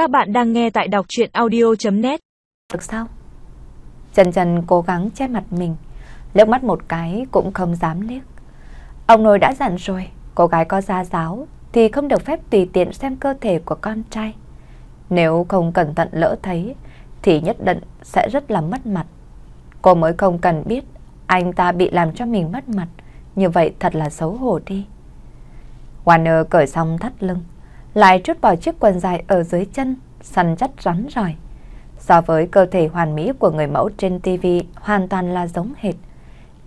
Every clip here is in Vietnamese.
Các bạn đang nghe tại đọc chuyện audio.net Được sao? Trần Trần cố gắng che mặt mình, liếc mắt một cái cũng không dám liếc. Ông nội đã dặn rồi, cô gái có gia giáo thì không được phép tùy tiện xem cơ thể của con trai. Nếu không cẩn thận lỡ thấy thì nhất định sẽ rất là mất mặt. Cô mới không cần biết anh ta bị làm cho mình mất mặt, như vậy thật là xấu hổ đi. Warner cởi xong thắt lưng, lại trút bỏ chiếc quần dài ở dưới chân, săn chắc rắn rỏi. So với cơ thể hoàn mỹ của người mẫu trên TV hoàn toàn là giống hệt.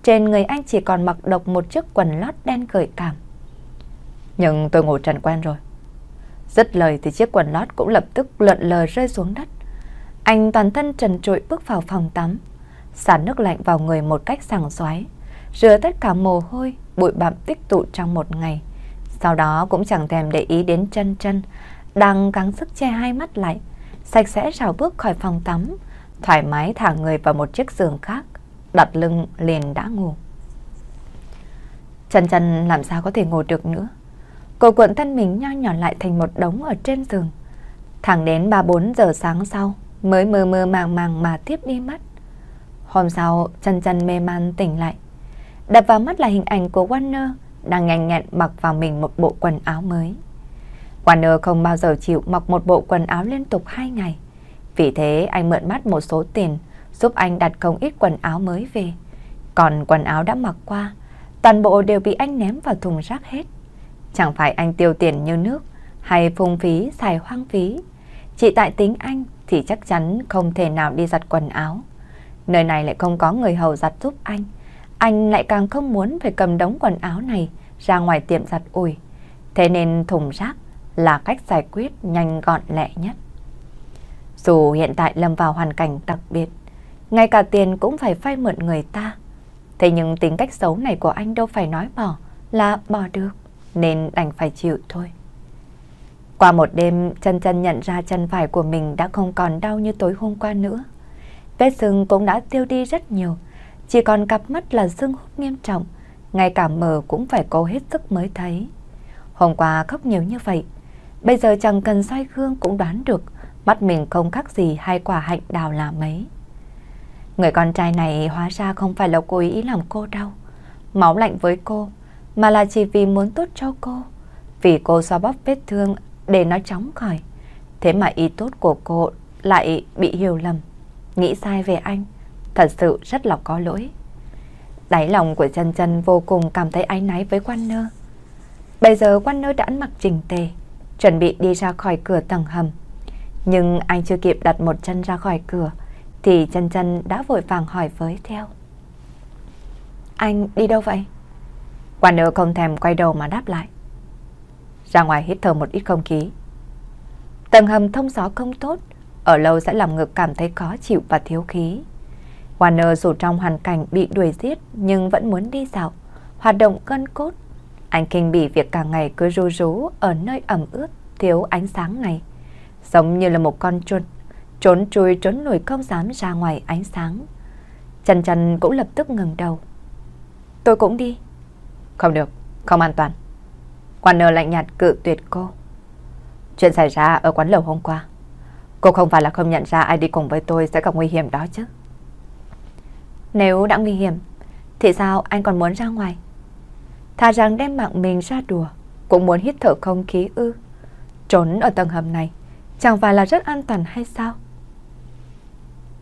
Trên người anh chỉ còn mặc độc một chiếc quần lót đen gợi cảm. Nhưng tôi ngủ trần quen rồi. Dứt lời thì chiếc quần lót cũng lập tức lượn lờ rơi xuống đất. Anh toàn thân trần trụi bước vào phòng tắm, xả nước lạnh vào người một cách sảng xoái, rửa tất cả mồ hôi, bụi bặm tích tụ trong một ngày. Sau đó cũng chẳng thèm để ý đến chân chân, đang gắng sức che hai mắt lại, sạch sẽ rào bước khỏi phòng tắm, thoải mái thả người vào một chiếc giường khác, đặt lưng liền đã ngủ. Chân chân làm sao có thể ngủ được nữa. Cô cuộn thân mình nho nhỏ lại thành một đống ở trên giường. Thẳng đến 3-4 giờ sáng sau mới mơ mơ màng màng mà tiếp đi mất. Hôm sau, chân chân mê man tỉnh lại. Đập vào mắt là hình ảnh của Warner đang nhanh nhẹn mặc vào mình một bộ quần áo mới. Warner không bao giờ chịu mặc một bộ quần áo liên tục hai ngày. Vì thế anh mượn mắt một số tiền giúp anh đặt không ít quần áo mới về. Còn quần áo đã mặc qua, toàn bộ đều bị anh ném vào thùng rác hết. Chẳng phải anh tiêu tiền như nước hay phung phí xài hoang phí. Chỉ tại tính anh thì chắc chắn không thể nào đi giặt quần áo. Nơi này lại không có người hầu giặt giúp anh. Anh lại càng không muốn phải cầm đống quần áo này ra ngoài tiệm giặt ủi. Thế nên thùng rác là cách giải quyết nhanh gọn lẹ nhất. Dù hiện tại lâm vào hoàn cảnh đặc biệt, ngay cả tiền cũng phải vay mượn người ta. Thế nhưng tính cách xấu này của anh đâu phải nói bỏ là bỏ được, nên đành phải chịu thôi. Qua một đêm, chân chân nhận ra chân phải của mình đã không còn đau như tối hôm qua nữa. Vết sưng cũng đã tiêu đi rất nhiều, chỉ còn cặp mắt là sưng húp nghiêm trọng, ngay cả mờ cũng phải cố hết sức mới thấy. Hôm qua khóc nhiều như vậy, bây giờ chẳng cần soi gương cũng đoán được mắt mình không khác gì hai quả hạnh đào là mấy. Người con trai này hóa ra không phải là cố ý làm cô đau, máu lạnh với cô, mà là chỉ vì muốn tốt cho cô, vì cô xoa bóp vết thương để nó chóng khỏi. Thế mà ý tốt của cô lại bị hiểu lầm, nghĩ sai về anh, thật sự rất là có lỗi. Đáy lòng của chân chân vô cùng cảm thấy áy náy với quan nơ. Bây giờ quan nơ đã ăn mặc chỉnh tề, chuẩn bị đi ra khỏi cửa tầng hầm. Nhưng anh chưa kịp đặt một chân ra khỏi cửa, thì chân chân đã vội vàng hỏi với theo. Anh đi đâu vậy? Quan nơ không thèm quay đầu mà đáp lại. Ra ngoài hít thở một ít không khí. Tầng hầm thông gió không tốt, ở lâu sẽ làm ngực cảm thấy khó chịu và thiếu khí. Warner dù trong hoàn cảnh bị đuổi giết nhưng vẫn muốn đi dạo, hoạt động cân cốt. Anh kinh bỉ việc cả ngày cứ rú rú ở nơi ẩm ướt, thiếu ánh sáng này. Giống như là một con chuột, trốn chui trốn lùi không dám ra ngoài ánh sáng. Trần Trần cũng lập tức ngừng đầu. Tôi cũng đi. Không được, không an toàn. Warner lạnh nhạt cự tuyệt cô. Chuyện xảy ra ở quán lầu hôm qua. Cô không phải là không nhận ra ai đi cùng với tôi sẽ gặp nguy hiểm đó chứ. Nếu đã nguy hiểm, thì sao anh còn muốn ra ngoài? Thà rằng đem mạng mình ra đùa, cũng muốn hít thở không khí ư. Trốn ở tầng hầm này, chẳng phải là rất an toàn hay sao?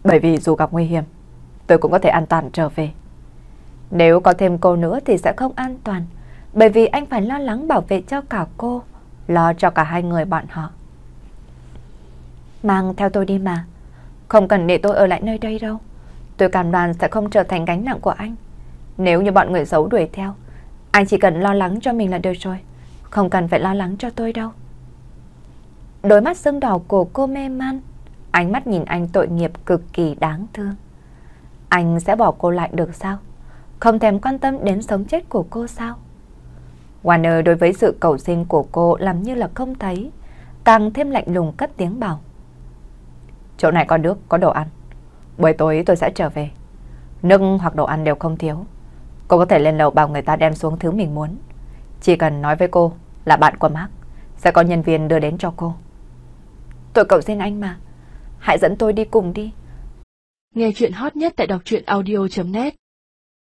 Bởi vì dù gặp nguy hiểm, tôi cũng có thể an toàn trở về. Nếu có thêm cô nữa thì sẽ không an toàn, bởi vì anh phải lo lắng bảo vệ cho cả cô, lo cho cả hai người bọn họ. Mang theo tôi đi mà, không cần để tôi ở lại nơi đây đâu. Tôi cảm đoan sẽ không trở thành gánh nặng của anh. Nếu như bọn người xấu đuổi theo, anh chỉ cần lo lắng cho mình là được rồi. Không cần phải lo lắng cho tôi đâu. Đôi mắt sưng đỏ của cô mê man, ánh mắt nhìn anh tội nghiệp cực kỳ đáng thương. Anh sẽ bỏ cô lại được sao? Không thèm quan tâm đến sống chết của cô sao? Warner đối với sự cầu xin của cô làm như là không thấy, càng thêm lạnh lùng cất tiếng bảo. Chỗ này có nước, có đồ ăn. Buổi tối tôi sẽ trở về. Nước hoặc đồ ăn đều không thiếu. Cô có thể lên lầu bảo người ta đem xuống thứ mình muốn. Chỉ cần nói với cô là bạn của Mark, sẽ có nhân viên đưa đến cho cô. Tôi cầu xin anh mà. Hãy dẫn tôi đi cùng đi. Nghe chuyện hot nhất tại đọc truyện audio.net